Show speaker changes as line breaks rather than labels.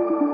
you.